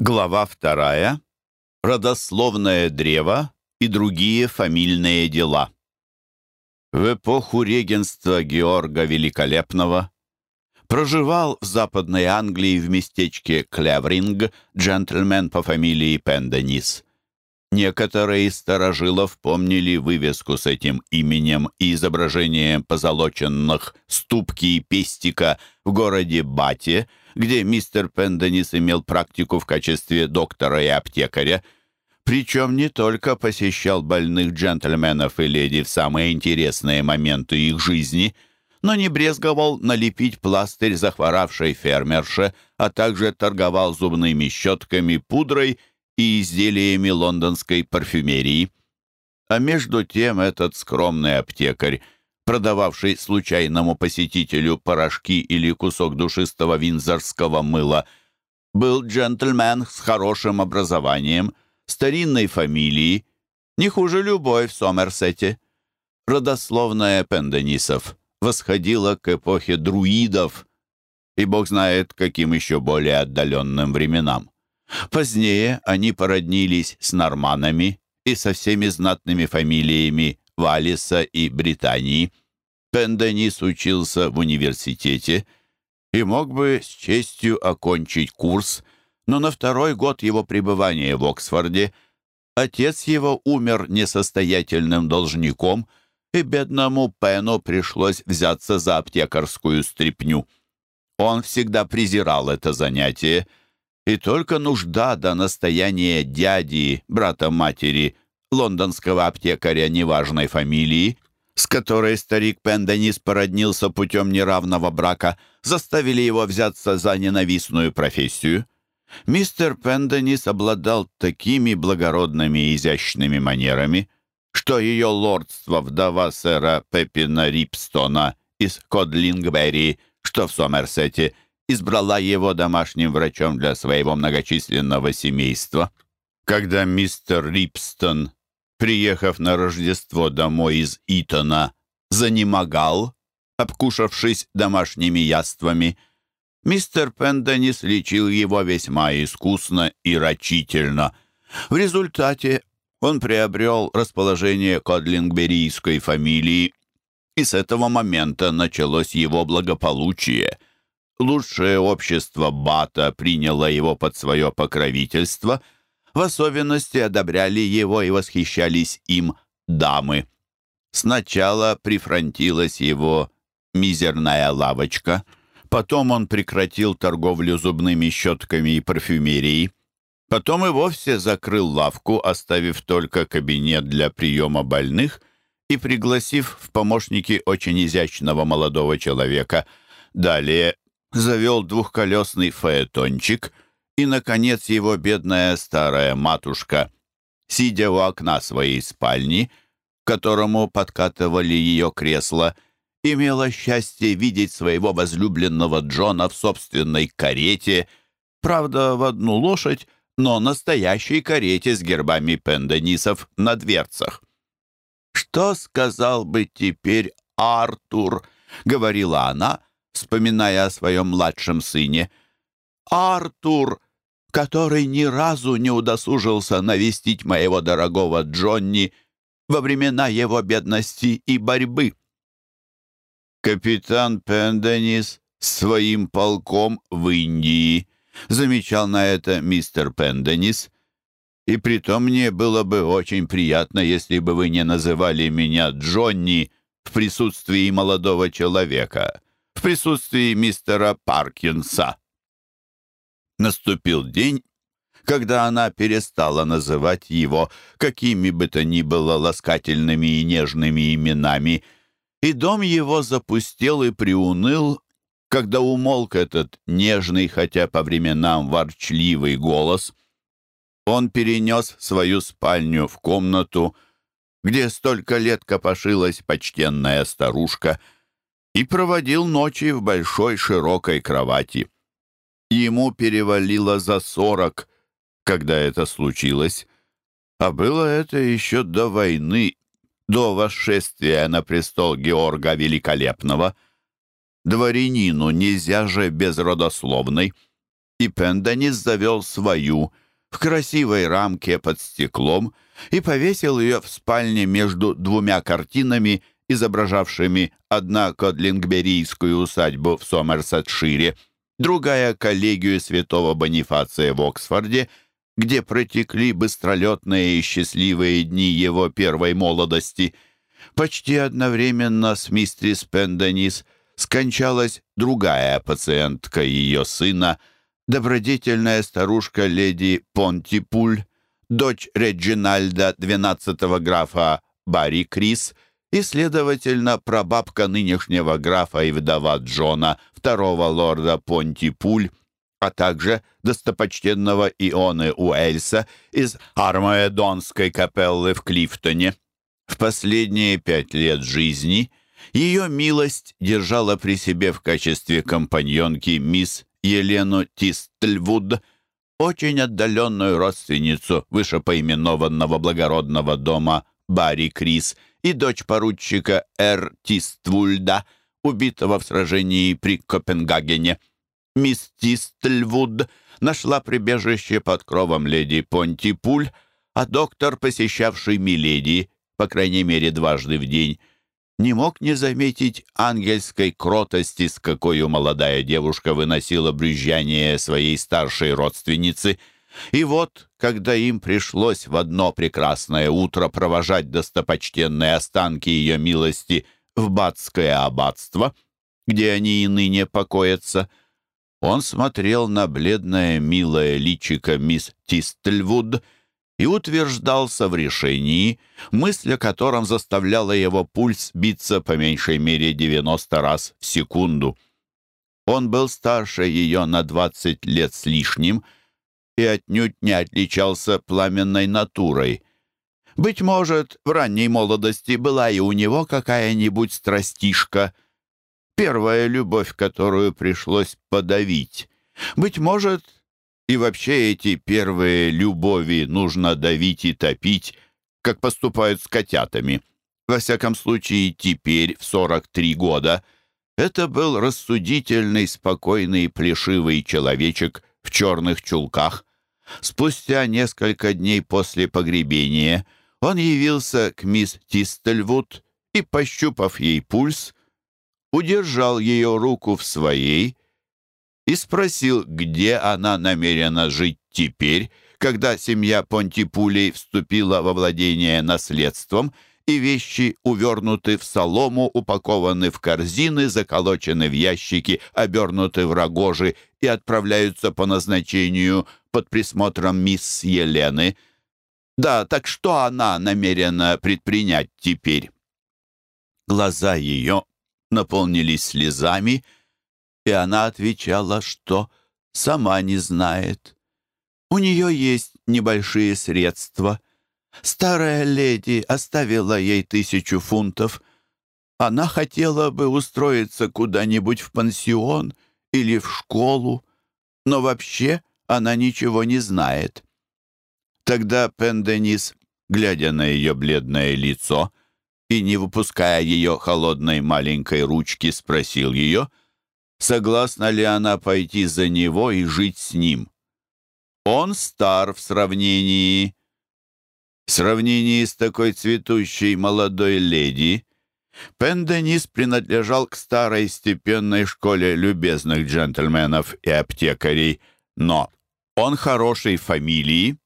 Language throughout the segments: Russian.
Глава вторая. Родословное древо и другие фамильные дела. В эпоху регенства Георга Великолепного проживал в Западной Англии в местечке Клевринг джентльмен по фамилии Пенденис. Некоторые из старожилов помнили вывеску с этим именем и изображением позолоченных ступки и пестика в городе Бате, где мистер Пенденис имел практику в качестве доктора и аптекаря, причем не только посещал больных джентльменов и леди в самые интересные моменты их жизни, но не брезговал налепить пластырь захворавшей фермерше, а также торговал зубными щетками, пудрой и изделиями лондонской парфюмерии. А между тем этот скромный аптекарь, продававший случайному посетителю порошки или кусок душистого винзорского мыла, был джентльмен с хорошим образованием, старинной фамилией, не хуже любой в Сомерсете. Родословная Пенденисов восходила к эпохе друидов, и бог знает, каким еще более отдаленным временам. Позднее они породнились с норманами и со всеми знатными фамилиями Валиса и Британии. Пенденис учился в университете и мог бы с честью окончить курс, но на второй год его пребывания в Оксфорде отец его умер несостоятельным должником, и бедному Пену пришлось взяться за аптекарскую стряпню. Он всегда презирал это занятие — и только нужда до настояния дяди, брата матери, лондонского аптекаря неважной фамилии, с которой старик Пенденис породнился путем неравного брака, заставили его взяться за ненавистную профессию. Мистер Пенденис обладал такими благородными и изящными манерами, что ее лордство вдова сэра Пеппина Рипстона из Кодлингберри, что в Сомерсете, избрала его домашним врачом для своего многочисленного семейства. Когда мистер Рипстон, приехав на Рождество домой из Итона, занемогал, обкушавшись домашними яствами, мистер Пенденис лечил его весьма искусно и рачительно. В результате он приобрел расположение кодлингберийской фамилии, и с этого момента началось его благополучие — Лучшее общество Бата приняло его под свое покровительство. В особенности одобряли его и восхищались им дамы. Сначала прифронтилась его мизерная лавочка, потом он прекратил торговлю зубными щетками и парфюмерией, потом и вовсе закрыл лавку, оставив только кабинет для приема больных и пригласив в помощники очень изящного молодого человека. Далее завел двухколесный фаэтончик, и, наконец, его бедная старая матушка, сидя у окна своей спальни, которому подкатывали ее кресло, имела счастье видеть своего возлюбленного Джона в собственной карете, правда, в одну лошадь, но настоящей карете с гербами пенденисов на дверцах. «Что сказал бы теперь Артур?» — говорила она — вспоминая о своем младшем сыне. «Артур, который ни разу не удосужился навестить моего дорогого Джонни во времена его бедности и борьбы». «Капитан Пенденис своим полком в Индии», замечал на это мистер Пенденис. «И притом мне было бы очень приятно, если бы вы не называли меня Джонни в присутствии молодого человека в присутствии мистера Паркинса. Наступил день, когда она перестала называть его какими бы то ни было ласкательными и нежными именами, и дом его запустел и приуныл, когда умолк этот нежный, хотя по временам ворчливый голос. Он перенес свою спальню в комнату, где столько лет копошилась почтенная старушка — и проводил ночи в большой широкой кровати. Ему перевалило за сорок, когда это случилось, а было это еще до войны, до восшествия на престол Георга Великолепного. Дворянину нельзя же безродословной. и Пенденис завел свою в красивой рамке под стеклом и повесил ее в спальне между двумя картинами, изображавшими одна кодлингберийскую усадьбу в Сомерсетшире, другая — коллегию святого Бонифация в Оксфорде, где протекли быстролетные и счастливые дни его первой молодости. Почти одновременно с мистерис Пенденис скончалась другая пациентка ее сына, добродетельная старушка леди Понтипуль, дочь Реджинальда, двенадцатого графа Барри Крис и, следовательно, прабабка нынешнего графа и вдова Джона, второго лорда Понтипуль, а также достопочтенного Ионы Уэльса из Армаэдонской капеллы в Клифтоне. В последние пять лет жизни ее милость держала при себе в качестве компаньонки мисс Елену Тистльвуд, очень отдаленную родственницу вышепоименованного благородного дома Барри Крис и дочь поручика Р. Тиствульда, убитого в сражении при Копенгагене. Мисс Тистльвуд нашла прибежище под кровом леди Понтипуль, а доктор, посещавший Миледи, по крайней мере дважды в день, не мог не заметить ангельской кротости, с какой молодая девушка выносила брюзжание своей старшей родственницы. И вот, когда им пришлось в одно прекрасное утро провожать достопочтенные останки ее милости в Батское аббатство, где они и ныне покоятся, он смотрел на бледное милое личико мисс Тистльвуд и утверждался в решении, мысль о котором заставляла его пульс биться по меньшей мере 90 раз в секунду. Он был старше ее на 20 лет с лишним и отнюдь не отличался пламенной натурой. Быть может, в ранней молодости была и у него какая-нибудь страстишка, первая любовь, которую пришлось подавить. Быть может, и вообще эти первые любови нужно давить и топить, как поступают с котятами. Во всяком случае, теперь, в 43 года, это был рассудительный, спокойный, плешивый человечек в черных чулках. Спустя несколько дней после погребения он явился к мисс Тистельвуд и, пощупав ей пульс, удержал ее руку в своей и спросил, где она намерена жить теперь, когда семья Понтипулей вступила во владение наследством, и вещи увернуты в солому, упакованы в корзины, заколочены в ящики, обернуты в рогожи и отправляются по назначению под присмотром мисс Елены. Да, так что она намерена предпринять теперь? Глаза ее наполнились слезами, и она отвечала, что сама не знает. У нее есть небольшие средства. Старая леди оставила ей тысячу фунтов. Она хотела бы устроиться куда-нибудь в пансион или в школу, но вообще она ничего не знает. Тогда Пенденис, глядя на ее бледное лицо и не выпуская ее холодной маленькой ручки, спросил ее — согласна ли она пойти за него и жить с ним. Он стар в сравнении... В сравнении с такой цветущей молодой леди, Пенденис принадлежал к старой степенной школе любезных джентльменов и аптекарей, но он хорошей фамилии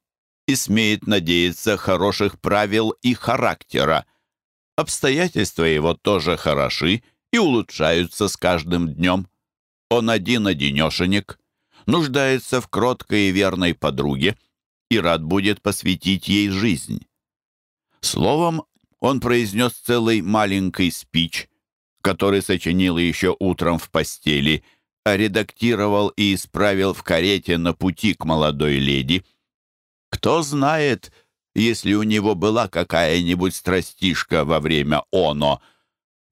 и смеет надеяться хороших правил и характера. Обстоятельства его тоже хороши и улучшаются с каждым днем. Он один-одинешенек, нуждается в кроткой и верной подруге и рад будет посвятить ей жизнь. Словом, он произнес целый маленький спич, который сочинил еще утром в постели, а редактировал и исправил в карете на пути к молодой леди. Кто знает, если у него была какая-нибудь страстишка во время оно —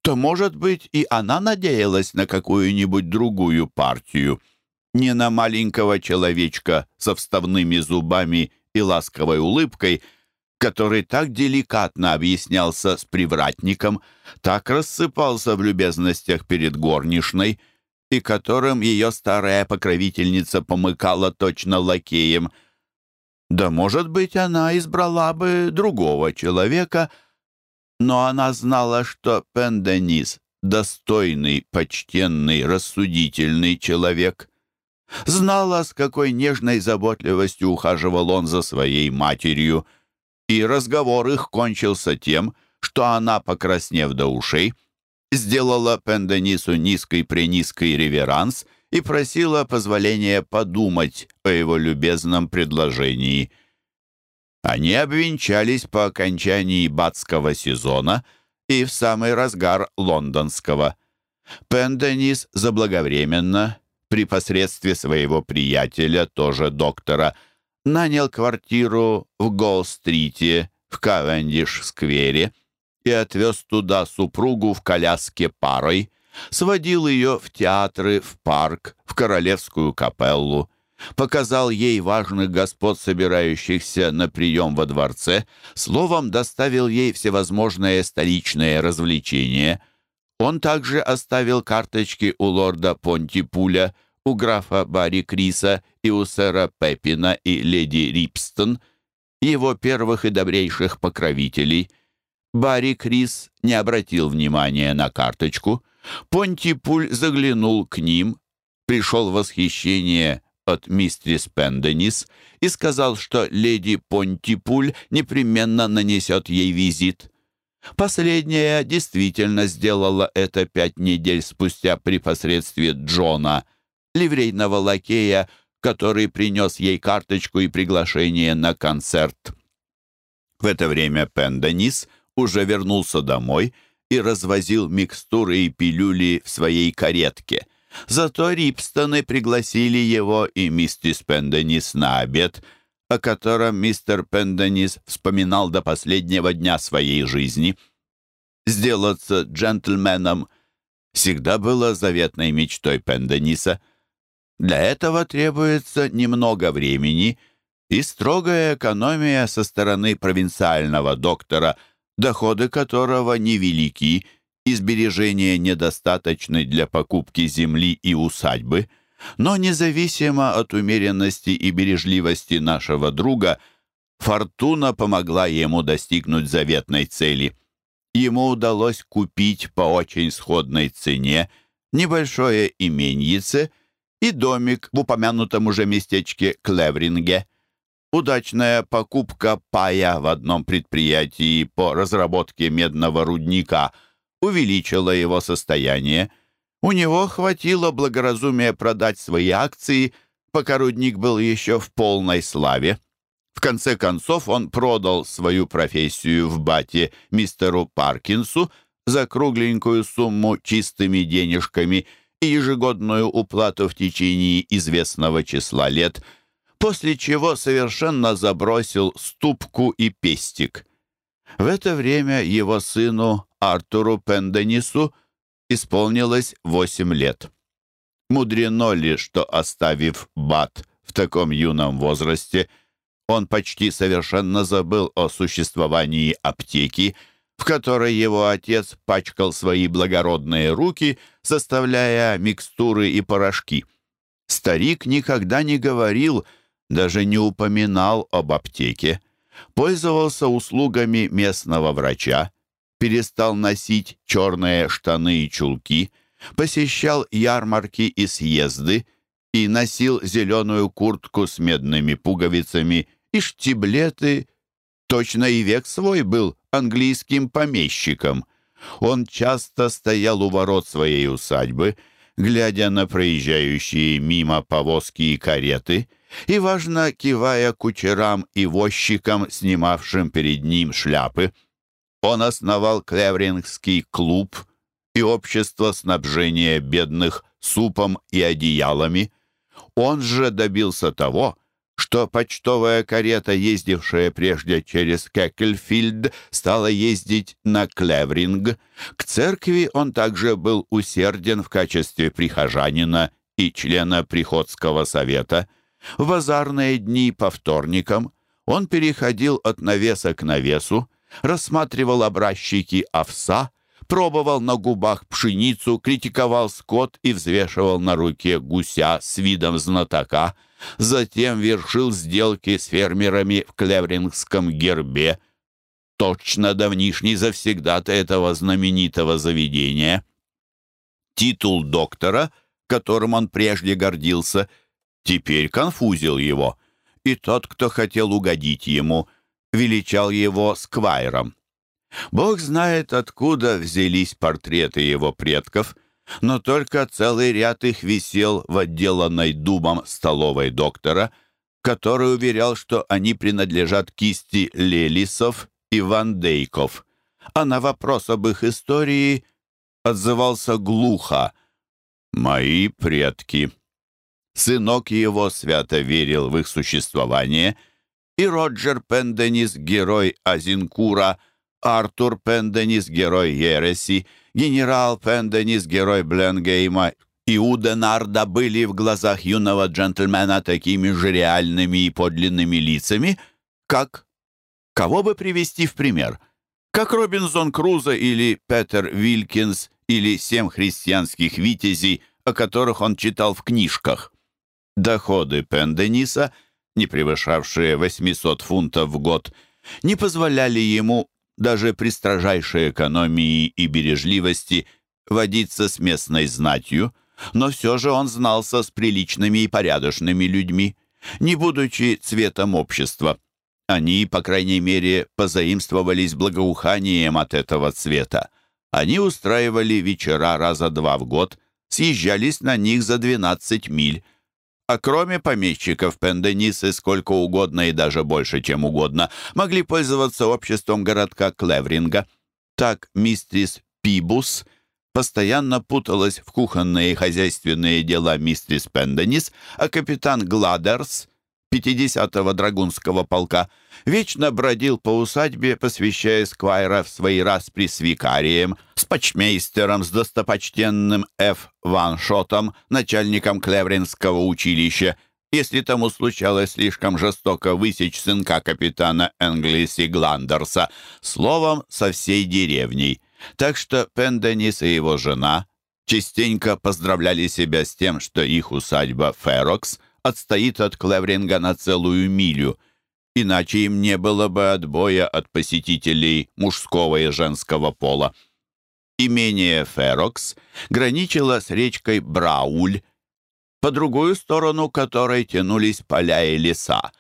то, может быть, и она надеялась на какую-нибудь другую партию. Не на маленького человечка со вставными зубами и ласковой улыбкой, который так деликатно объяснялся с привратником, так рассыпался в любезностях перед горничной и которым ее старая покровительница помыкала точно лакеем. Да, может быть, она избрала бы другого человека, но она знала, что Пенденис — достойный, почтенный, рассудительный человек. Знала, с какой нежной заботливостью ухаживал он за своей матерью, и разговор их кончился тем, что она, покраснев до ушей, сделала Пенденису низкий-пренизкий реверанс и просила позволения подумать о его любезном предложении. Они обвенчались по окончании батского сезона и в самый разгар лондонского. Пенденис заблаговременно, при посредстве своего приятеля, тоже доктора, нанял квартиру в Голл-стрите в Кавендиш-сквере, и отвез туда супругу в коляске парой, сводил ее в театры, в парк, в королевскую капеллу, показал ей важных господ, собирающихся на прием во дворце, словом, доставил ей всевозможные столичные развлечения. Он также оставил карточки у лорда Понтипуля, у графа Барри Криса и у сэра Пеппина и леди Рипстон, его первых и добрейших покровителей — Барри Крис не обратил внимания на карточку. Понтипуль заглянул к ним, пришел в восхищение от мистерис Пенденис и сказал, что леди Понтипуль непременно нанесет ей визит. Последняя действительно сделала это пять недель спустя при посредстве Джона, ливрейного лакея, который принес ей карточку и приглашение на концерт. В это время Пенденис уже вернулся домой и развозил микстуры и пилюли в своей каретке. Зато Рипстоны пригласили его и миссис Пенденис на обед, о котором мистер Пенденис вспоминал до последнего дня своей жизни. Сделаться джентльменом всегда было заветной мечтой Пендениса. Для этого требуется немного времени и строгая экономия со стороны провинциального доктора – доходы которого невелики и недостаточны для покупки земли и усадьбы, но независимо от умеренности и бережливости нашего друга, фортуна помогла ему достигнуть заветной цели. Ему удалось купить по очень сходной цене небольшое именьице и домик в упомянутом уже местечке Клевринге – Удачная покупка пая в одном предприятии по разработке медного рудника увеличила его состояние. У него хватило благоразумия продать свои акции, пока рудник был еще в полной славе. В конце концов он продал свою профессию в бате мистеру Паркинсу за кругленькую сумму чистыми денежками и ежегодную уплату в течение известного числа лет – после чего совершенно забросил ступку и пестик. В это время его сыну Артуру Пенденису исполнилось восемь лет. Мудрено ли, что, оставив Бат в таком юном возрасте, он почти совершенно забыл о существовании аптеки, в которой его отец пачкал свои благородные руки, составляя микстуры и порошки. Старик никогда не говорил, даже не упоминал об аптеке, пользовался услугами местного врача, перестал носить черные штаны и чулки, посещал ярмарки и съезды и носил зеленую куртку с медными пуговицами и штиблеты. Точно и век свой был английским помещиком. Он часто стоял у ворот своей усадьбы, глядя на проезжающие мимо повозки и кареты — и, важно, кивая кучерам и возчикам, снимавшим перед ним шляпы. Он основал Клеврингский клуб и общество снабжения бедных супом и одеялами. Он же добился того, что почтовая карета, ездившая прежде через Кекельфильд, стала ездить на Клевринг. К церкви он также был усерден в качестве прихожанина и члена приходского совета – в базарные дни по вторникам он переходил от навеса к навесу, рассматривал образчики овса, пробовал на губах пшеницу, критиковал скот и взвешивал на руке гуся с видом знатока, затем вершил сделки с фермерами в Клеврингском гербе, точно давнишний завсегдата этого знаменитого заведения. Титул доктора, которым он прежде гордился, теперь конфузил его, и тот, кто хотел угодить ему, величал его сквайром. Бог знает, откуда взялись портреты его предков, но только целый ряд их висел в отделанной дубом столовой доктора, который уверял, что они принадлежат кисти Лелисов и Ван Дейков, а на вопрос об их истории отзывался глухо «Мои предки». Сынок его свято верил в их существование, и Роджер Пенденис, герой Азинкура – Артур Пенденис, герой Ереси, генерал Пенденис, герой Бленгейма и Уденарда были в глазах юного джентльмена такими же реальными и подлинными лицами, как... Кого бы привести в пример? Как Робинзон Крузо или Петер Вилкинс или семь христианских витязей, о которых он читал в книжках. Доходы Пендениса, не превышавшие 800 фунтов в год, не позволяли ему даже при строжайшей экономии и бережливости водиться с местной знатью, но все же он знался с приличными и порядочными людьми, не будучи цветом общества. Они, по крайней мере, позаимствовались благоуханием от этого цвета. Они устраивали вечера раза два в год, съезжались на них за 12 миль, а кроме помещиков, пенденисы сколько угодно и даже больше, чем угодно, могли пользоваться обществом городка Клевринга. Так мистрис Пибус постоянно путалась в кухонные и хозяйственные дела мистрис Пенденис, а капитан Гладерс 50-го драгунского полка, вечно бродил по усадьбе, посвящая Сквайра в свои распри с викарием, с почмейстером, с достопочтенным Ф. Ваншотом, начальником Клевринского училища, если тому случалось слишком жестоко высечь сынка капитана Энглиси Гландерса, словом, со всей деревней. Так что Пенденис и его жена частенько поздравляли себя с тем, что их усадьба Ферокс — отстоит от Клевринга на целую милю, иначе им не было бы отбоя от посетителей мужского и женского пола. Имение Ферокс граничило с речкой Брауль, по другую сторону которой тянулись поля и леса,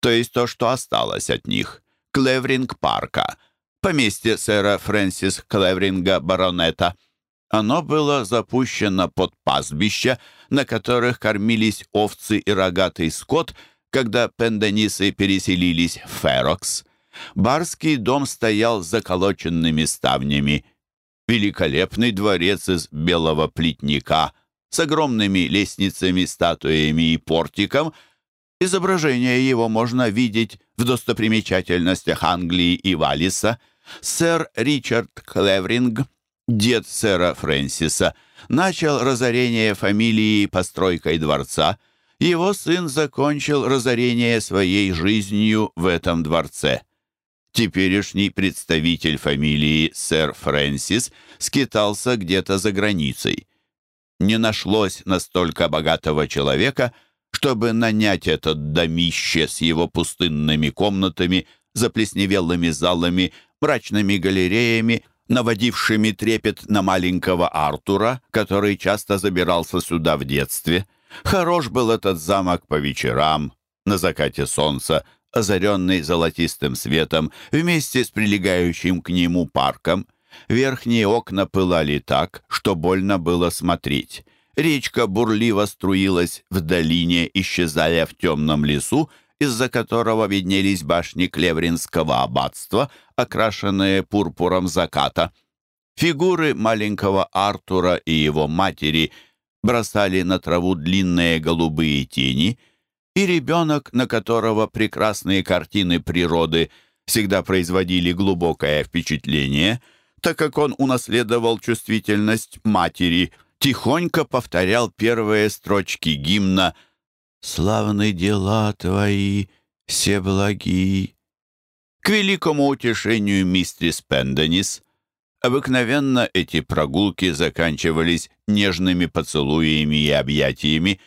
то есть то, что осталось от них, Клевринг-парка, поместье сэра Фрэнсис Клевринга баронета — оно было запущено под пастбища, на которых кормились овцы и рогатый скот, когда пенденисы переселились в Ферокс. Барский дом стоял с заколоченными ставнями. Великолепный дворец из белого плитника с огромными лестницами, статуями и портиком. Изображение его можно видеть в достопримечательностях Англии и Валиса. Сэр Ричард Клевринг дед сэра Фрэнсиса, начал разорение фамилии постройкой дворца, его сын закончил разорение своей жизнью в этом дворце. Теперешний представитель фамилии сэр Фрэнсис скитался где-то за границей. Не нашлось настолько богатого человека, чтобы нанять этот домище с его пустынными комнатами, заплесневелыми залами, мрачными галереями, наводившими трепет на маленького Артура, который часто забирался сюда в детстве. Хорош был этот замок по вечерам, на закате солнца, озаренный золотистым светом, вместе с прилегающим к нему парком. Верхние окна пылали так, что больно было смотреть. Речка бурливо струилась в долине, исчезая в темном лесу, из-за которого виднелись башни Клевринского аббатства, окрашенные пурпуром заката. Фигуры маленького Артура и его матери бросали на траву длинные голубые тени, и ребенок, на которого прекрасные картины природы всегда производили глубокое впечатление, так как он унаследовал чувствительность матери, тихонько повторял первые строчки гимна — славны дела твои, все благи». К великому утешению мистрис Пенденис Обыкновенно эти прогулки заканчивались нежными поцелуями и объятиями,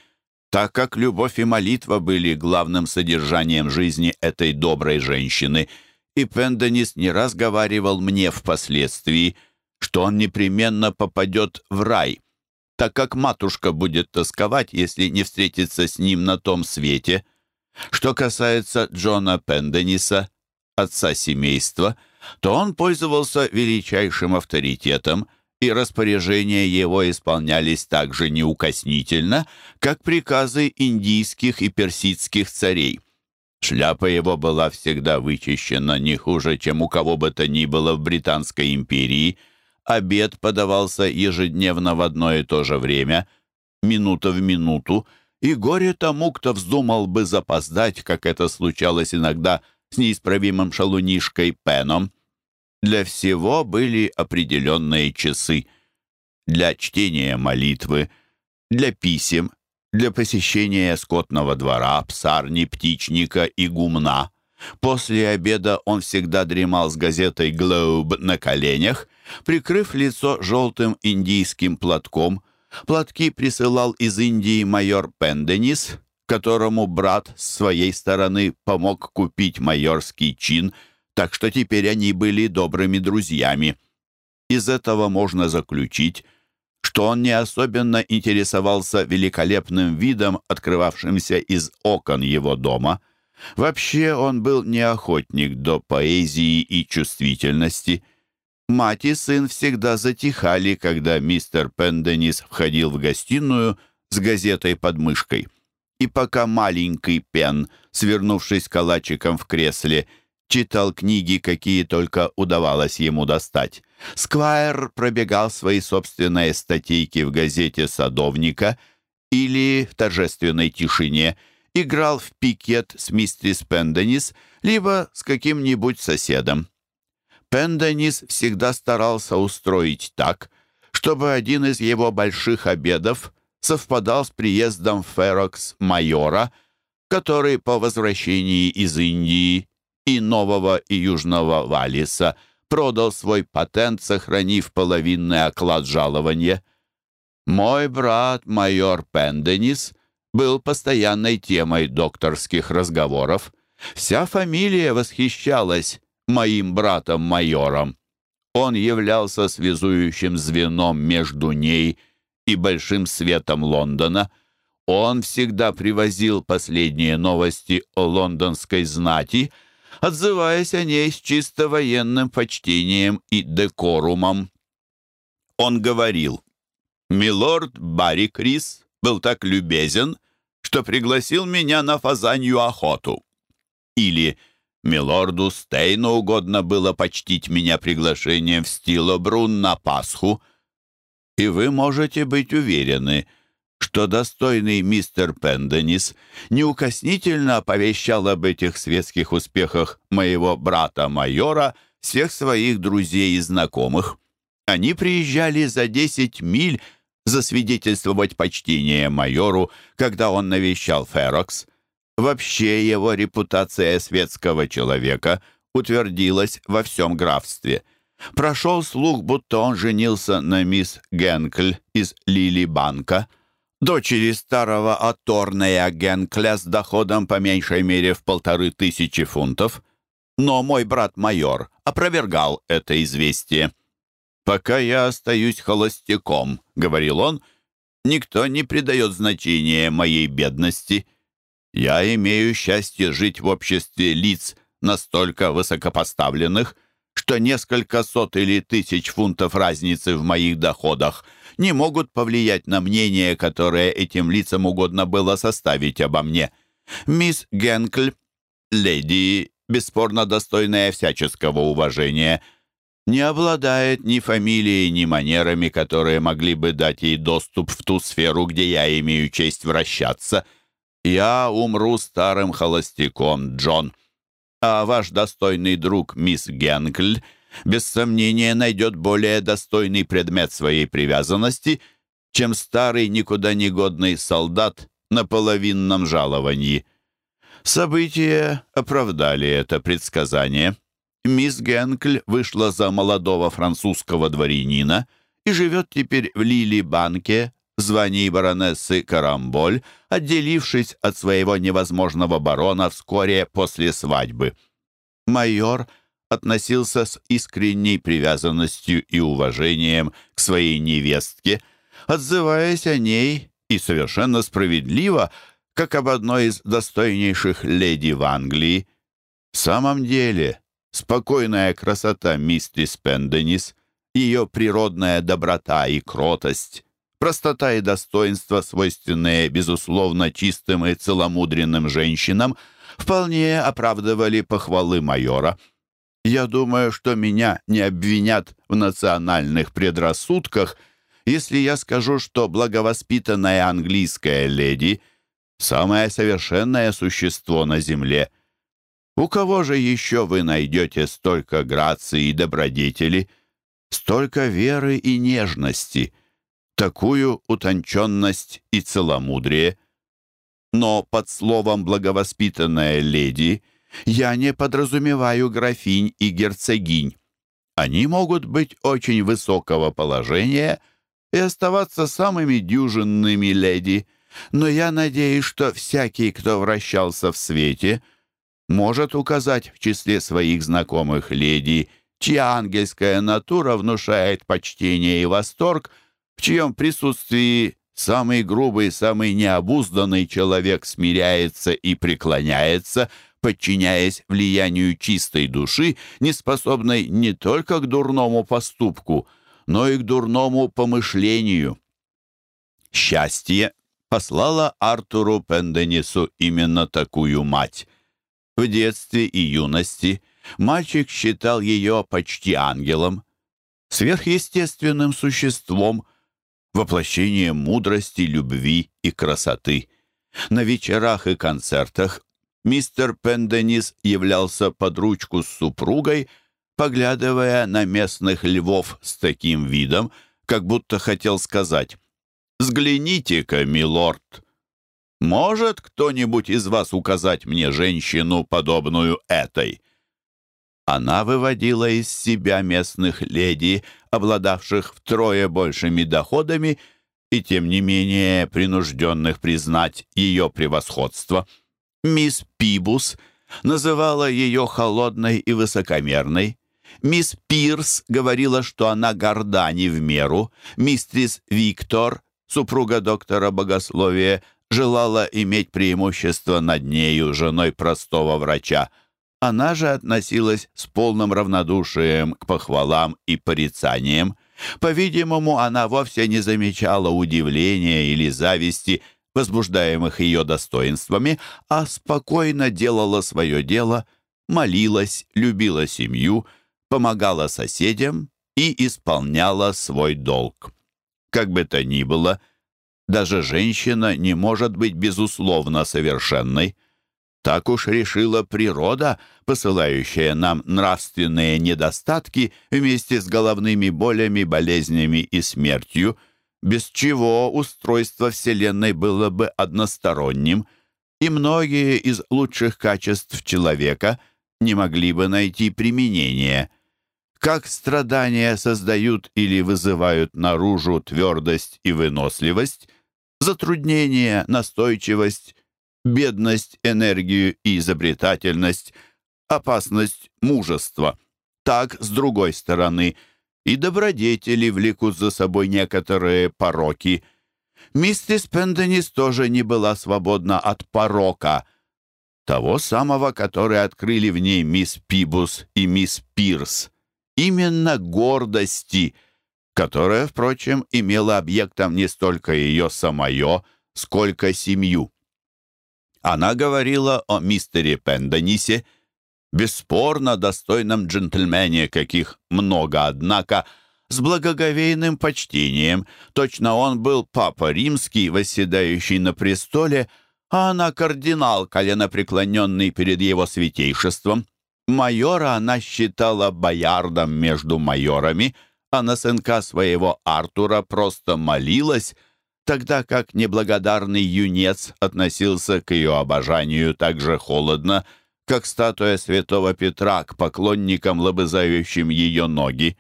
так как любовь и молитва были главным содержанием жизни этой доброй женщины, и Пенденис не раз говаривал мне впоследствии, что он непременно попадет в рай, так как матушка будет тосковать, если не встретится с ним на том свете. Что касается Джона Пендениса, отца семейства, то он пользовался величайшим авторитетом, и распоряжения его исполнялись так же неукоснительно, как приказы индийских и персидских царей. Шляпа его была всегда вычищена не хуже, чем у кого бы то ни было в Британской империи. Обед подавался ежедневно в одно и то же время, минута в минуту, и горе тому, кто вздумал бы запоздать, как это случалось иногда с неисправимым шалунишкой Пеном. Для всего были определенные часы. Для чтения молитвы, для писем, для посещения скотного двора, псарни, птичника и гумна. После обеда он всегда дремал с газетой «Глоуб» на коленях, прикрыв лицо желтым индийским платком. Платки присылал из Индии майор Пенденис, которому брат с своей стороны помог купить майорский чин – так что теперь они были добрыми друзьями. Из этого можно заключить, что он не особенно интересовался великолепным видом, открывавшимся из окон его дома. Вообще он был не охотник до поэзии и чувствительности. Мать и сын всегда затихали, когда мистер Пенденис входил в гостиную с газетой под мышкой. И пока маленький Пен, свернувшись калачиком в кресле, читал книги, какие только удавалось ему достать. Сквайр пробегал свои собственные статейки в газете «Садовника» или в торжественной тишине играл в пикет с мистерис Пенденис, либо с каким-нибудь соседом. Пенденис всегда старался устроить так, чтобы один из его больших обедов совпадал с приездом в Ферокс майора, который по возвращении из Индии и Нового и Южного Валиса продал свой патент, сохранив половинный оклад жалования. Мой брат, майор Пенденис, был постоянной темой докторских разговоров. Вся фамилия восхищалась моим братом-майором. Он являлся связующим звеном между ней и большим светом Лондона. Он всегда привозил последние новости о лондонской знати — отзываясь о ней с чисто военным почтением и декорумом. Он говорил, «Милорд Барри Крис был так любезен, что пригласил меня на фазанью охоту». Или «Милорду Стейну угодно было почтить меня приглашением в Стилобрун на Пасху». И вы можете быть уверены, что достойный мистер Пенденис неукоснительно оповещал об этих светских успехах моего брата-майора всех своих друзей и знакомых. Они приезжали за десять миль засвидетельствовать почтение майору, когда он навещал Ферокс. Вообще его репутация светского человека утвердилась во всем графстве. Прошел слух, будто он женился на мисс Генкль из Лили-банка — дочери старого Аторнея Генкля с доходом по меньшей мере в полторы тысячи фунтов. Но мой брат-майор опровергал это известие. «Пока я остаюсь холостяком», — говорил он, — «никто не придает значения моей бедности. Я имею счастье жить в обществе лиц настолько высокопоставленных, что несколько сот или тысяч фунтов разницы в моих доходах не могут повлиять на мнение, которое этим лицам угодно было составить обо мне. Мисс Генкль, леди, бесспорно достойная всяческого уважения, не обладает ни фамилией, ни манерами, которые могли бы дать ей доступ в ту сферу, где я имею честь вращаться. Я умру старым холостяком, Джон. А ваш достойный друг, мисс Генкль, без сомнения найдет более достойный предмет своей привязанности, чем старый никуда не годный солдат на половинном жаловании. События оправдали это предсказание. Мисс Генкль вышла за молодого французского дворянина и живет теперь в Лили-банке, звании баронессы Карамболь, отделившись от своего невозможного барона вскоре после свадьбы. Майор относился с искренней привязанностью и уважением к своей невестке, отзываясь о ней и совершенно справедливо, как об одной из достойнейших леди в Англии. В самом деле, спокойная красота мистерис Пенденис, ее природная доброта и кротость, простота и достоинство, свойственные, безусловно, чистым и целомудренным женщинам, вполне оправдывали похвалы майора. Я думаю, что меня не обвинят в национальных предрассудках, если я скажу, что благовоспитанная английская леди — самое совершенное существо на земле. У кого же еще вы найдете столько грации и добродетели, столько веры и нежности — такую утонченность и целомудрие. Но под словом «благовоспитанная леди» я не подразумеваю графинь и герцогинь. Они могут быть очень высокого положения и оставаться самыми дюжинными леди, но я надеюсь, что всякий, кто вращался в свете, может указать в числе своих знакомых леди, чья ангельская натура внушает почтение и восторг — в чьем присутствии самый грубый, самый необузданный человек смиряется и преклоняется, подчиняясь влиянию чистой души, не способной не только к дурному поступку, но и к дурному помышлению. Счастье послала Артуру Пенденису именно такую мать. В детстве и юности мальчик считал ее почти ангелом, сверхъестественным существом, воплощение мудрости, любви и красоты. На вечерах и концертах мистер Пенденис являлся под ручку с супругой, поглядывая на местных львов с таким видом, как будто хотел сказать «Взгляните-ка, милорд, может кто-нибудь из вас указать мне женщину, подобную этой?» Она выводила из себя местных леди, обладавших втрое большими доходами и, тем не менее, принужденных признать ее превосходство. Мисс Пибус называла ее холодной и высокомерной. Мисс Пирс говорила, что она горда не в меру. Мистрис Виктор, супруга доктора богословия, желала иметь преимущество над нею, женой простого врача – она же относилась с полным равнодушием к похвалам и порицаниям. По-видимому, она вовсе не замечала удивления или зависти, возбуждаемых ее достоинствами, а спокойно делала свое дело, молилась, любила семью, помогала соседям и исполняла свой долг. Как бы то ни было, даже женщина не может быть безусловно совершенной. Так уж решила природа, посылающая нам нравственные недостатки вместе с головными болями, болезнями и смертью, без чего устройство Вселенной было бы односторонним, и многие из лучших качеств человека не могли бы найти применения. Как страдания создают или вызывают наружу твердость и выносливость, затруднения, настойчивость, бедность, энергию и изобретательность, опасность, мужество. Так, с другой стороны, и добродетели влекут за собой некоторые пороки. Миссис Пенденис тоже не была свободна от порока, того самого, который открыли в ней мисс Пибус и мисс Пирс. Именно гордости, которая, впрочем, имела объектом не столько ее самое, сколько семью. Она говорила о мистере Пендонисе, бесспорно достойном джентльмене, каких много, однако, с благоговейным почтением. Точно он был папа римский, восседающий на престоле, а она кардинал, коленопреклоненный перед его святейшеством. Майора она считала боярдом между майорами, а на сынка своего Артура просто молилась, тогда как неблагодарный юнец относился к ее обожанию так же холодно, как статуя святого Петра к поклонникам, лобызающим ее ноги.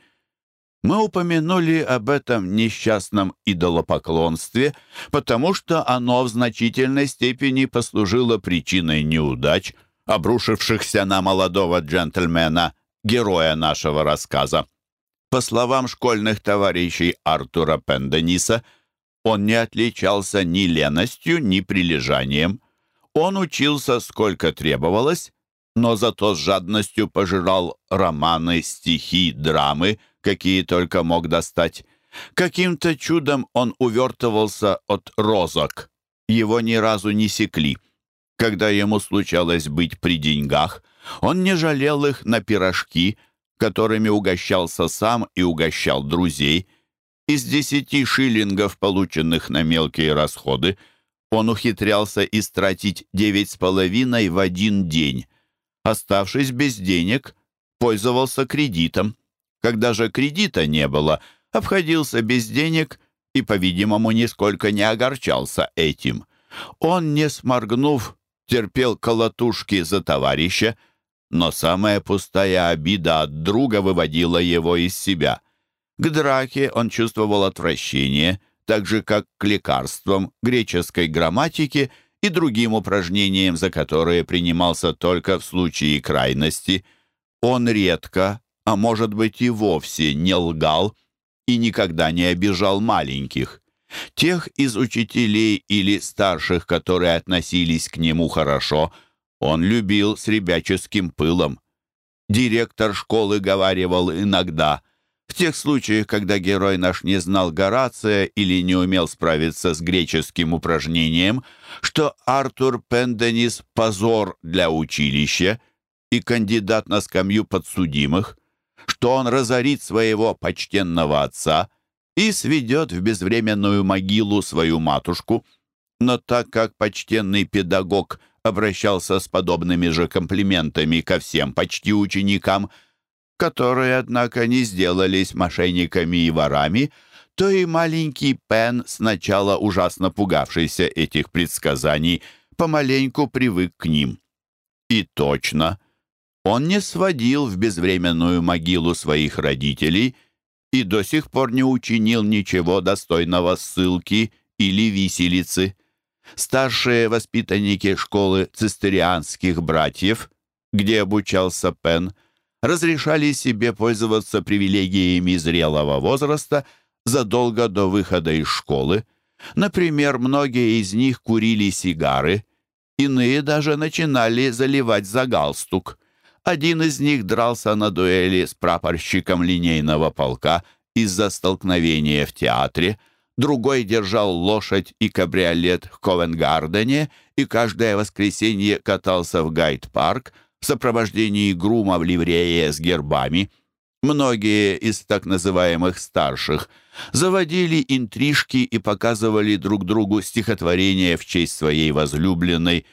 Мы упомянули об этом несчастном идолопоклонстве, потому что оно в значительной степени послужило причиной неудач, обрушившихся на молодого джентльмена, героя нашего рассказа. По словам школьных товарищей Артура Пендениса, он не отличался ни леностью, ни прилежанием. Он учился сколько требовалось, но зато с жадностью пожирал романы, стихи, драмы, какие только мог достать. Каким-то чудом он увертывался от розок. Его ни разу не секли. Когда ему случалось быть при деньгах, он не жалел их на пирожки, которыми угощался сам и угощал друзей. Из десяти шиллингов, полученных на мелкие расходы, он ухитрялся истратить девять с половиной в один день. Оставшись без денег, пользовался кредитом. Когда же кредита не было, обходился без денег и, по-видимому, нисколько не огорчался этим. Он, не сморгнув, терпел колотушки за товарища, но самая пустая обида от друга выводила его из себя. К драке он чувствовал отвращение, так же, как к лекарствам, греческой грамматике и другим упражнениям, за которые принимался только в случае крайности. Он редко, а может быть и вовсе не лгал и никогда не обижал маленьких. Тех из учителей или старших, которые относились к нему хорошо – он любил с ребяческим пылом. Директор школы говаривал иногда, в тех случаях, когда герой наш не знал Горация или не умел справиться с греческим упражнением, что Артур Пенденис — позор для училища и кандидат на скамью подсудимых, что он разорит своего почтенного отца и сведет в безвременную могилу свою матушку. Но так как почтенный педагог — обращался с подобными же комплиментами ко всем почти ученикам, которые, однако, не сделались мошенниками и ворами, то и маленький Пен, сначала ужасно пугавшийся этих предсказаний, помаленьку привык к ним. И точно, он не сводил в безвременную могилу своих родителей и до сих пор не учинил ничего достойного ссылки или виселицы. Старшие воспитанники школы цистерианских братьев, где обучался Пен, разрешали себе пользоваться привилегиями зрелого возраста задолго до выхода из школы. Например, многие из них курили сигары, иные даже начинали заливать за галстук. Один из них дрался на дуэли с прапорщиком линейного полка из-за столкновения в театре – другой держал лошадь и кабриолет в Ковенгардене и каждое воскресенье катался в Гайд-парк в сопровождении грума в ливрее с гербами. Многие из так называемых «старших» заводили интрижки и показывали друг другу стихотворения в честь своей возлюбленной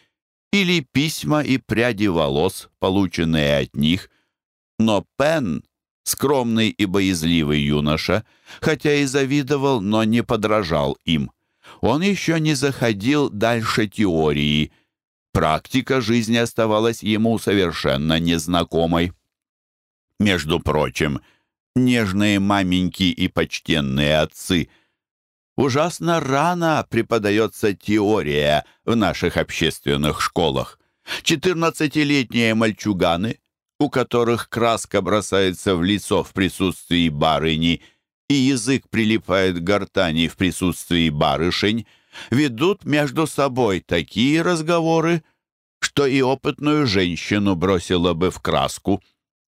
или письма и пряди волос, полученные от них. Но Пен скромный и боязливый юноша, хотя и завидовал, но не подражал им. Он еще не заходил дальше теории. Практика жизни оставалась ему совершенно незнакомой. Между прочим, нежные маменьки и почтенные отцы – Ужасно рано преподается теория в наших общественных школах. Четырнадцатилетние мальчуганы у которых краска бросается в лицо в присутствии барыни и язык прилипает к гортани в присутствии барышень, ведут между собой такие разговоры, что и опытную женщину бросила бы в краску.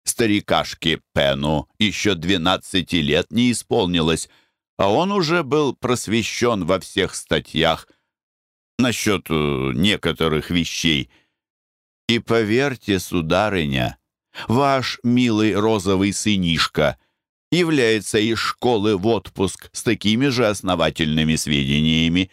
Старикашке Пену еще двенадцати лет не исполнилось, а он уже был просвещен во всех статьях насчет э, некоторых вещей. И поверьте, сударыня, Ваш милый розовый сынишка является из школы в отпуск с такими же основательными сведениями.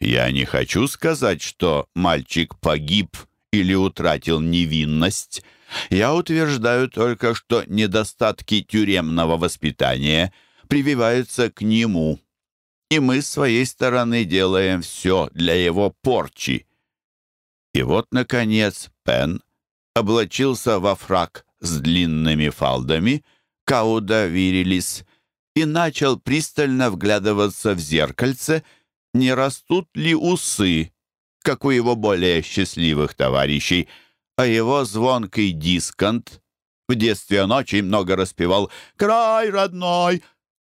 Я не хочу сказать, что мальчик погиб или утратил невинность. Я утверждаю только, что недостатки тюремного воспитания прививаются к нему, и мы с своей стороны делаем все для его порчи. И вот, наконец, Пен облачился во фрак с длинными фалдами, кауда вирилис, и начал пристально вглядываться в зеркальце, не растут ли усы, как у его более счастливых товарищей, а его звонкий дисконт в детстве он очень много распевал «Край родной»,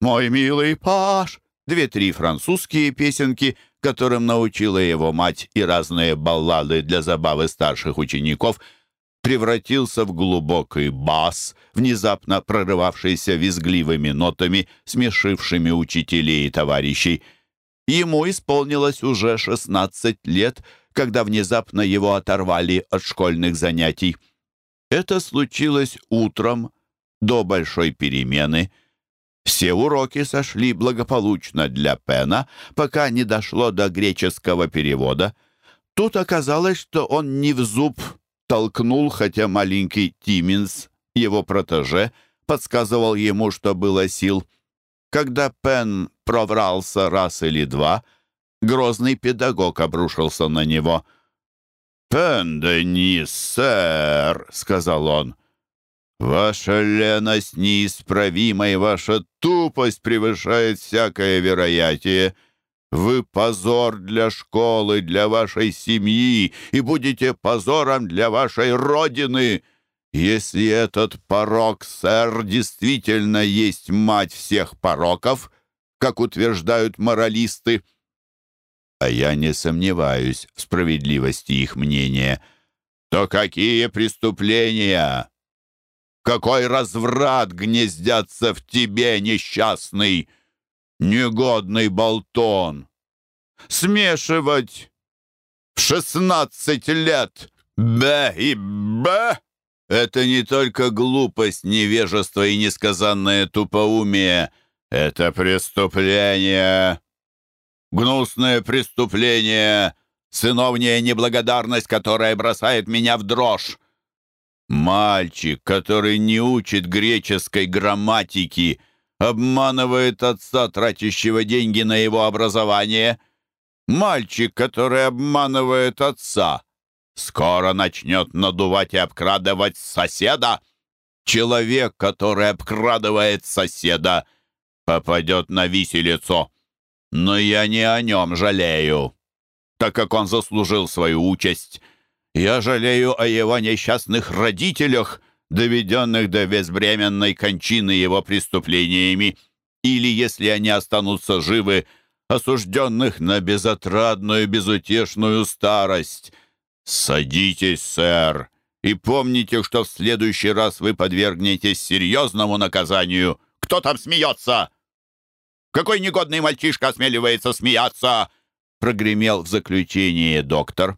«Мой милый Паш», две-три французские песенки, которым научила его мать и разные баллады для забавы старших учеников — превратился в глубокий бас, внезапно прорывавшийся визгливыми нотами, смешившими учителей и товарищей. Ему исполнилось уже 16 лет, когда внезапно его оторвали от школьных занятий. Это случилось утром, до большой перемены. Все уроки сошли благополучно для Пена, пока не дошло до греческого перевода. Тут оказалось, что он не в зуб толкнул, хотя маленький Тиминс, его протеже, подсказывал ему, что было сил. Когда Пен проврался раз или два, грозный педагог обрушился на него. «Пен Денис, сэр», — сказал он, — «ваша леность неисправима, и ваша тупость превышает всякое вероятие». Вы позор для школы, для вашей семьи и будете позором для вашей родины. Если этот порок, сэр, действительно есть мать всех пороков, как утверждают моралисты, а я не сомневаюсь в справедливости их мнения, то какие преступления, какой разврат гнездятся в тебе, несчастный!» Негодный болтон. Смешивать в шестнадцать лет «б» и «б» — это не только глупость, невежество и несказанное тупоумие. Это преступление, гнусное преступление, сыновняя неблагодарность, которая бросает меня в дрожь. Мальчик, который не учит греческой грамматики — обманывает отца, тратящего деньги на его образование. Мальчик, который обманывает отца, скоро начнет надувать и обкрадывать соседа. Человек, который обкрадывает соседа, попадет на виселицу. Но я не о нем жалею, так как он заслужил свою участь. Я жалею о его несчастных родителях — доведенных до безбременной кончины его преступлениями, или, если они останутся живы, осужденных на безотрадную, безутешную старость. Садитесь, сэр, и помните, что в следующий раз вы подвергнетесь серьезному наказанию. Кто там смеется? Какой негодный мальчишка осмеливается смеяться? Прогремел в заключение доктор.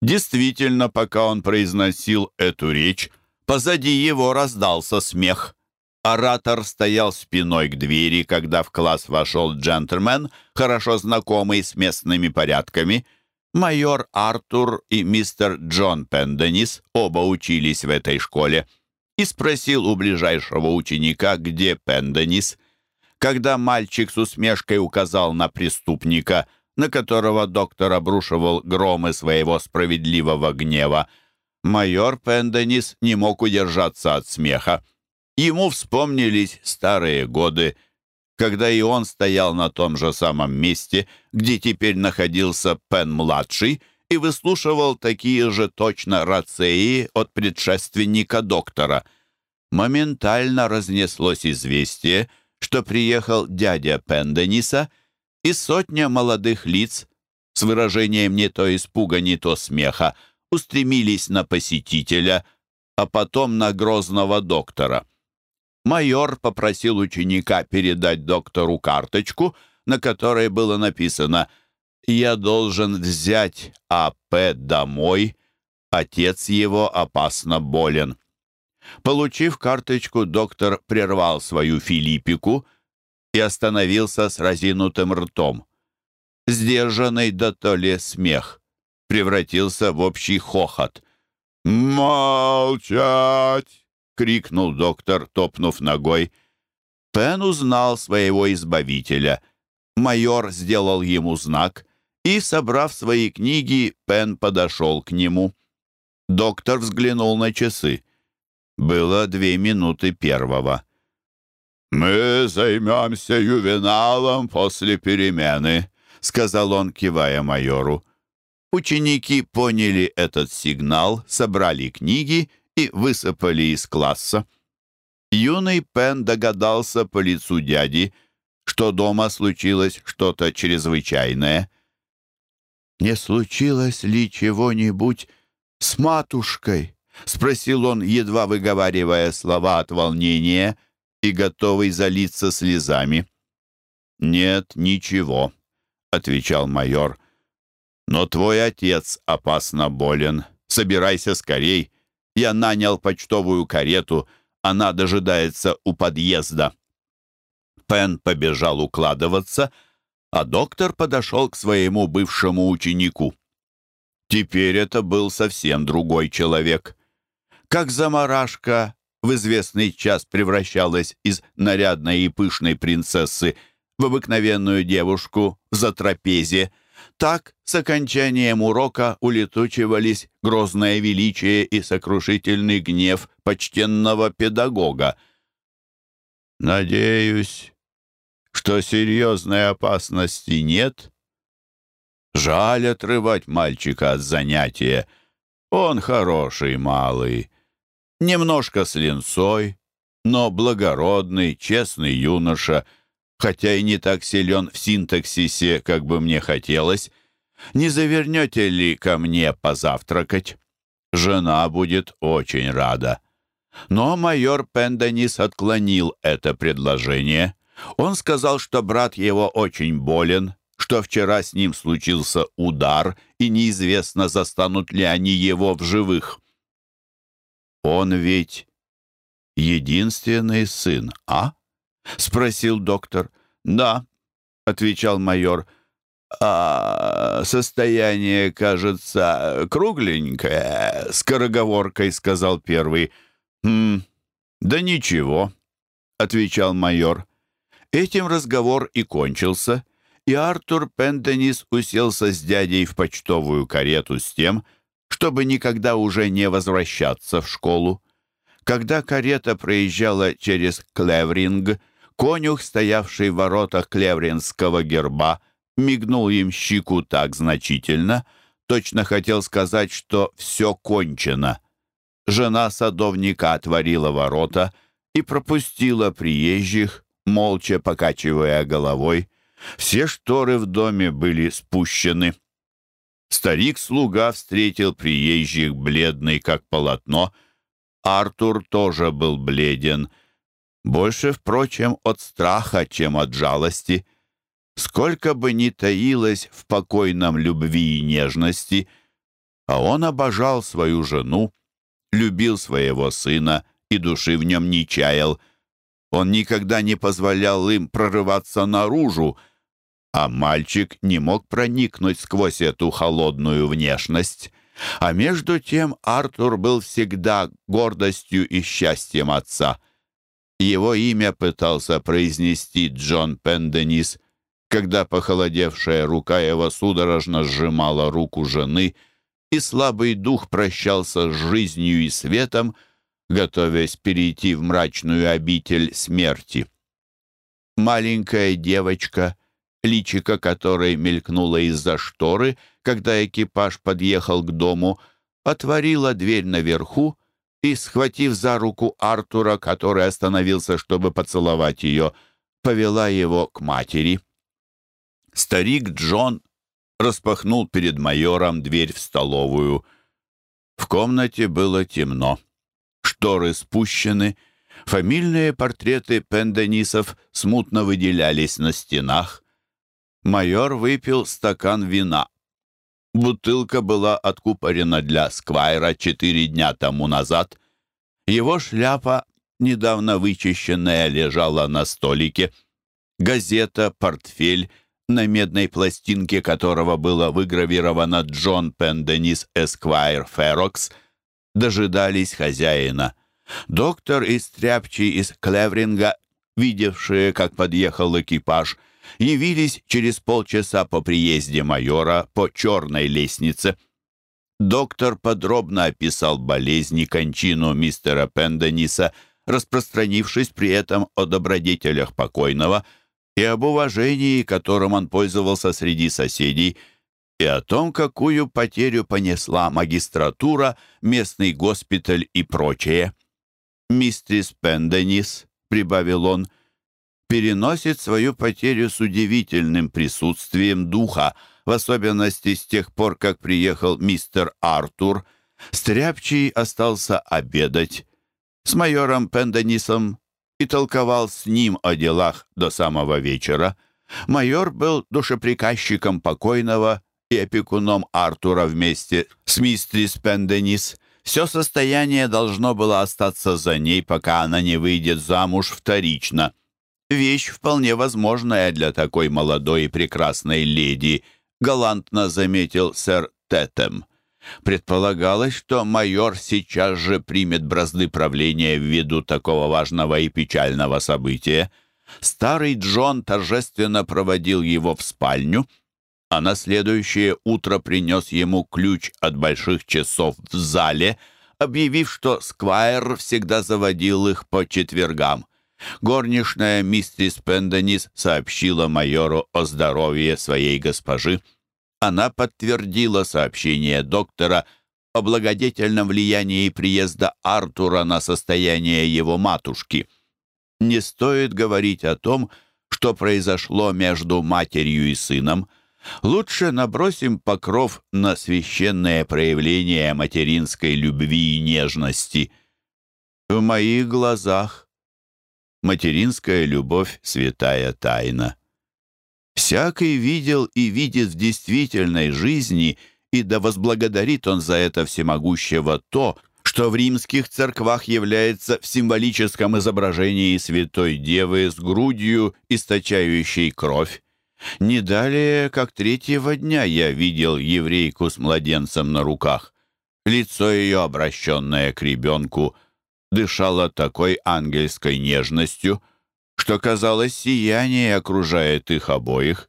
Действительно, пока он произносил эту речь, Позади его раздался смех. Оратор стоял спиной к двери, когда в класс вошел джентльмен, хорошо знакомый с местными порядками. Майор Артур и мистер Джон Пенденис оба учились в этой школе. И спросил у ближайшего ученика, где Пенденис. Когда мальчик с усмешкой указал на преступника, на которого доктор обрушивал громы своего справедливого гнева, майор Пенденис не мог удержаться от смеха. Ему вспомнились старые годы, когда и он стоял на том же самом месте, где теперь находился Пен-младший, и выслушивал такие же точно рацеи от предшественника доктора. Моментально разнеслось известие, что приехал дядя Пендениса и сотня молодых лиц с выражением не то испуга, не то смеха, устремились на посетителя, а потом на грозного доктора. Майор попросил ученика передать доктору карточку, на которой было написано «Я должен взять А.П. домой, отец его опасно болен». Получив карточку, доктор прервал свою филиппику и остановился с разинутым ртом. Сдержанный да то ли смех превратился в общий хохот. «Молчать!» — крикнул доктор, топнув ногой. Пен узнал своего избавителя. Майор сделал ему знак, и, собрав свои книги, Пен подошел к нему. Доктор взглянул на часы. Было две минуты первого. «Мы займемся ювеналом после перемены», — сказал он, кивая майору. Ученики поняли этот сигнал, собрали книги и высыпали из класса. Юный Пен догадался по лицу дяди, что дома случилось что-то чрезвычайное. «Не случилось ли чего-нибудь с матушкой?» — спросил он, едва выговаривая слова от волнения и готовый залиться слезами. «Нет, ничего», — отвечал майор. «Но твой отец опасно болен. Собирайся скорей. Я нанял почтовую карету. Она дожидается у подъезда». Пен побежал укладываться, а доктор подошел к своему бывшему ученику. Теперь это был совсем другой человек. Как заморашка в известный час превращалась из нарядной и пышной принцессы в обыкновенную девушку за трапезе, так с окончанием урока улетучивались грозное величие и сокрушительный гнев почтенного педагога. «Надеюсь, что серьезной опасности нет?» Жаль отрывать мальчика от занятия. Он хороший малый, немножко с линцой, но благородный, честный юноша, хотя и не так силен в синтаксисе, как бы мне хотелось. Не завернете ли ко мне позавтракать? Жена будет очень рада. Но майор Пенденис отклонил это предложение. Он сказал, что брат его очень болен, что вчера с ним случился удар, и неизвестно, застанут ли они его в живых. «Он ведь единственный сын, а?» — спросил доктор. «Да», — отвечал майор. «А состояние, кажется, кругленькое», — скороговоркой сказал первый. «Хм, да ничего», — отвечал майор. Этим разговор и кончился — и Артур Пенденис уселся с дядей в почтовую карету с тем, чтобы никогда уже не возвращаться в школу. Когда карета проезжала через Клевринг, конюх, стоявший в воротах клевринского герба, мигнул им щеку так значительно, точно хотел сказать, что все кончено. Жена садовника отворила ворота и пропустила приезжих, молча покачивая головой. Все шторы в доме были спущены. Старик-слуга встретил приезжих бледный, как полотно. Артур тоже был бледен. Больше, впрочем, от страха, чем от жалости. Сколько бы ни таилось в покойном любви и нежности, а он обожал свою жену, любил своего сына и души в нем не чаял. Он никогда не позволял им прорываться наружу, а мальчик не мог проникнуть сквозь эту холодную внешность. А между тем Артур был всегда гордостью и счастьем отца. Его имя пытался произнести Джон Пенденис, когда похолодевшая рука его судорожно сжимала руку жены, и слабый дух прощался с жизнью и светом, готовясь перейти в мрачную обитель смерти. Маленькая девочка — личико которой мелькнуло из-за шторы, когда экипаж подъехал к дому, отворила дверь наверху и, схватив за руку Артура, который остановился, чтобы поцеловать ее, повела его к матери. Старик Джон распахнул перед майором дверь в столовую. В комнате было темно. Шторы спущены, фамильные портреты пенденисов смутно выделялись на стенах майор выпил стакан вина. Бутылка была откупорена для Сквайра четыре дня тому назад. Его шляпа, недавно вычищенная, лежала на столике. Газета, портфель, на медной пластинке которого было выгравировано «Джон Пенденис Эсквайр Ферокс», дожидались хозяина. Доктор и стряпчий из Клевринга, видевшие, как подъехал экипаж, явились через полчаса по приезде майора по черной лестнице. Доктор подробно описал болезнь и кончину мистера Пендениса, распространившись при этом о добродетелях покойного и об уважении, которым он пользовался среди соседей, и о том, какую потерю понесла магистратура, местный госпиталь и прочее. «Мистрис Пенденис», — прибавил он, — «переносит свою потерю с удивительным присутствием духа, в особенности с тех пор, как приехал мистер Артур. Стряпчий остался обедать с майором Пенденисом и толковал с ним о делах до самого вечера. Майор был душеприказчиком покойного и опекуном Артура вместе с мистрис Пенденис. Все состояние должно было остаться за ней, пока она не выйдет замуж вторично. Вещь вполне возможная для такой молодой и прекрасной леди, галантно заметил сэр Тетем. Предполагалось, что майор сейчас же примет бразды правления ввиду такого важного и печального события. Старый Джон торжественно проводил его в спальню — а на следующее утро принес ему ключ от больших часов в зале, объявив, что Сквайр всегда заводил их по четвергам. Горничная миссис Пенденис сообщила майору о здоровье своей госпожи. Она подтвердила сообщение доктора о благодетельном влиянии приезда Артура на состояние его матушки. Не стоит говорить о том, что произошло между матерью и сыном – Лучше набросим покров на священное проявление материнской любви и нежности. В моих глазах материнская любовь — святая тайна. Всякий видел и видит в действительной жизни, и да возблагодарит он за это всемогущего то, что в римских церквах является в символическом изображении Святой Девы с грудью, источающей кровь. Не далее, как третьего дня я видел еврейку с младенцем на руках. Лицо ее, обращенное к ребенку, дышало такой ангельской нежностью, что, казалось, сияние окружает их обоих.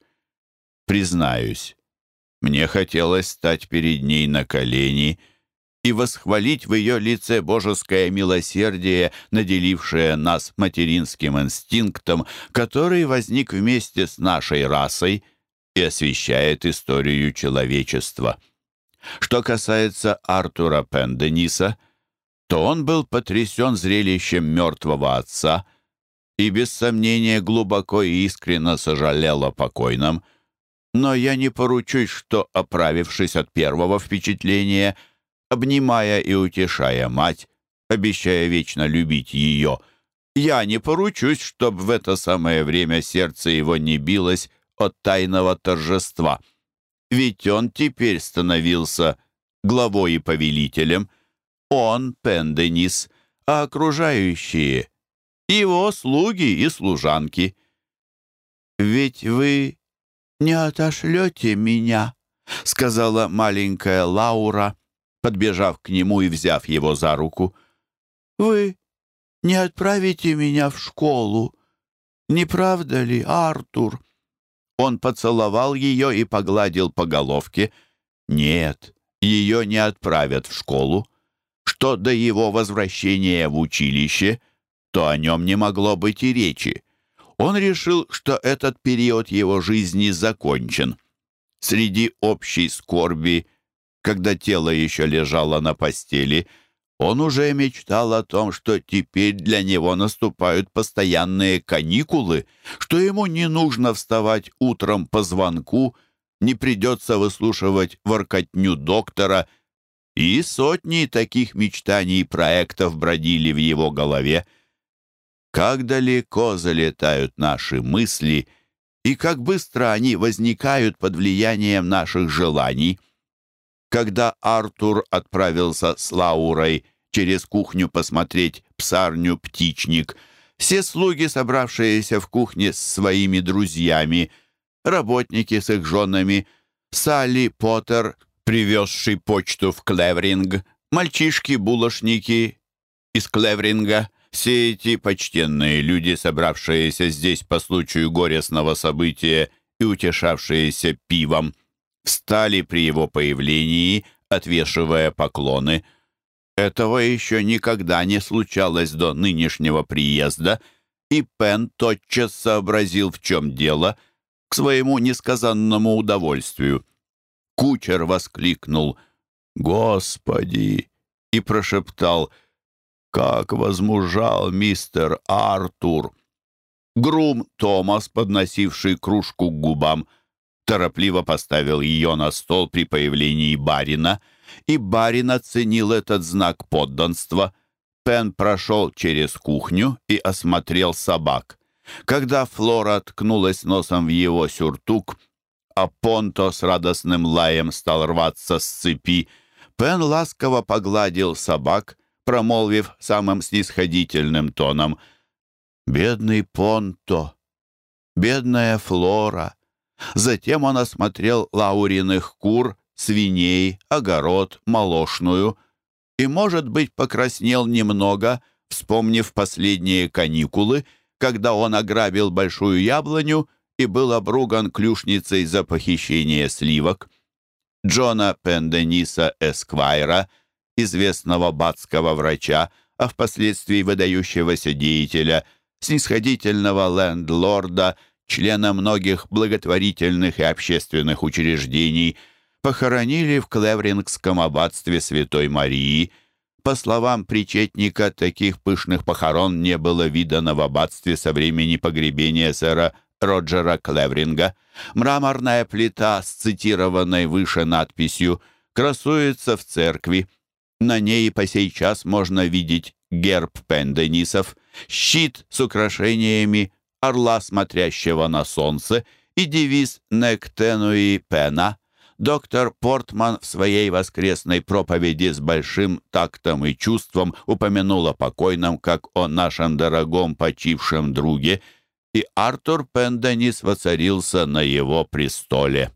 Признаюсь, мне хотелось стать перед ней на колени — и восхвалить в ее лице божеское милосердие, наделившее нас материнским инстинктом, который возник вместе с нашей расой и освещает историю человечества. Что касается Артура Пендениса, то он был потрясен зрелищем мертвого отца и, без сомнения, глубоко и искренне сожалел о покойном, но я не поручусь, что, оправившись от первого впечатления, обнимая и утешая мать, обещая вечно любить ее. Я не поручусь, чтобы в это самое время сердце его не билось от тайного торжества. Ведь он теперь становился главой и повелителем. Он, Пенденис, а окружающие — его слуги и служанки. «Ведь вы не отошлете меня», — сказала маленькая Лаура подбежав к нему и взяв его за руку. «Вы не отправите меня в школу, не правда ли, Артур?» Он поцеловал ее и погладил по головке. «Нет, ее не отправят в школу. Что до его возвращения в училище, то о нем не могло быть и речи. Он решил, что этот период его жизни закончен. Среди общей скорби когда тело еще лежало на постели, он уже мечтал о том, что теперь для него наступают постоянные каникулы, что ему не нужно вставать утром по звонку, не придется выслушивать воркотню доктора, и сотни таких мечтаний и проектов бродили в его голове. Как далеко залетают наши мысли, и как быстро они возникают под влиянием наших желаний. Когда Артур отправился с Лаурой через кухню посмотреть псарню-птичник, все слуги, собравшиеся в кухне с своими друзьями, работники с их женами, Салли Поттер, привезший почту в Клевринг, мальчишки-булочники из Клевринга, все эти почтенные люди, собравшиеся здесь по случаю горестного события и утешавшиеся пивом, встали при его появлении, отвешивая поклоны. Этого еще никогда не случалось до нынешнего приезда, и Пен тотчас сообразил, в чем дело, к своему несказанному удовольствию. Кучер воскликнул «Господи!» и прошептал «Как возмужал мистер Артур!» Грум Томас, подносивший кружку к губам, торопливо поставил ее на стол при появлении барина, и барин оценил этот знак подданства. Пен прошел через кухню и осмотрел собак. Когда Флора ткнулась носом в его сюртук, а Понто с радостным лаем стал рваться с цепи, Пен ласково погладил собак, промолвив самым снисходительным тоном «Бедный Понто! Бедная Флора!» Затем он осмотрел лауриных кур, свиней, огород, молочную и, может быть, покраснел немного, вспомнив последние каникулы, когда он ограбил большую яблоню и был обруган клюшницей за похищение сливок. Джона Пендениса Эсквайра, известного батского врача, а впоследствии выдающегося деятеля, снисходительного лендлорда, члена многих благотворительных и общественных учреждений, похоронили в Клеврингском аббатстве Святой Марии. По словам причетника, таких пышных похорон не было видано в аббатстве со времени погребения сэра Роджера Клевринга. Мраморная плита с цитированной выше надписью красуется в церкви. На ней по сей час можно видеть герб Пенденисов, щит с украшениями, орла, смотрящего на солнце, и девиз «Нектенуи Пена». Доктор Портман в своей воскресной проповеди с большим тактом и чувством упомянул о покойном, как о нашем дорогом почившем друге – и Артур Пенденис воцарился на его престоле.